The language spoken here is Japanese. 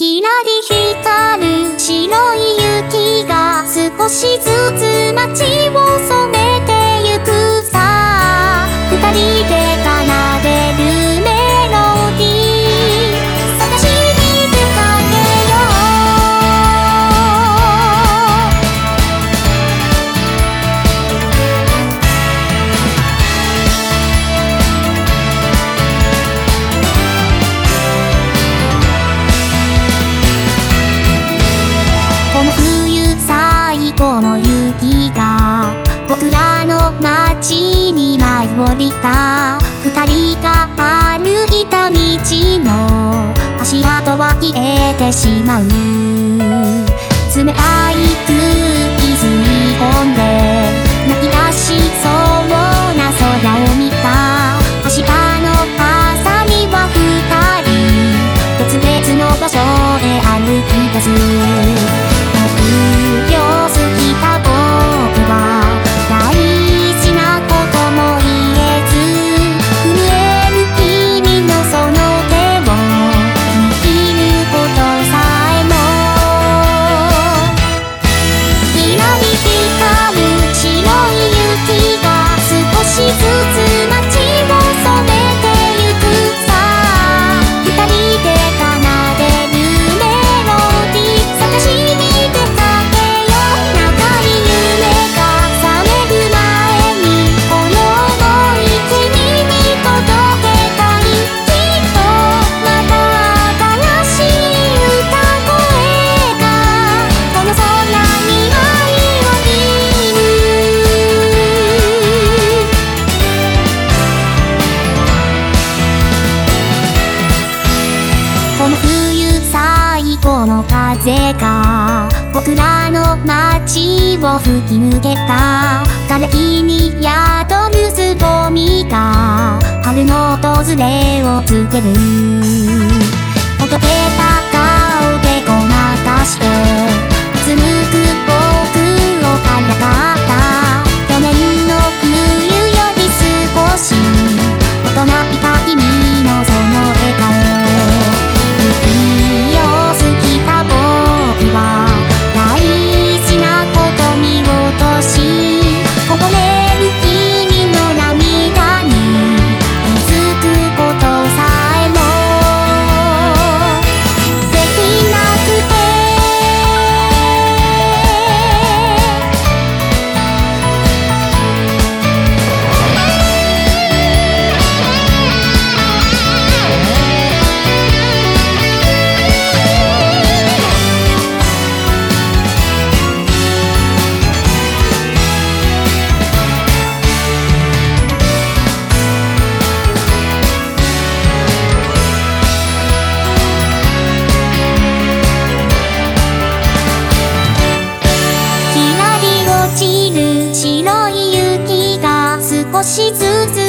きらり光る白い雪が少しずつ街を染め舞い降りた。二人が歩いた。道の足跡は消えてしまう冷た。い空気吸い込んで泣き出しそうな空を見た。明日の朝には二人別々の場所へ歩き出すこの風が僕らの街を吹き抜けた。枯れに宿るつぼみが春の訪れを告げる。looked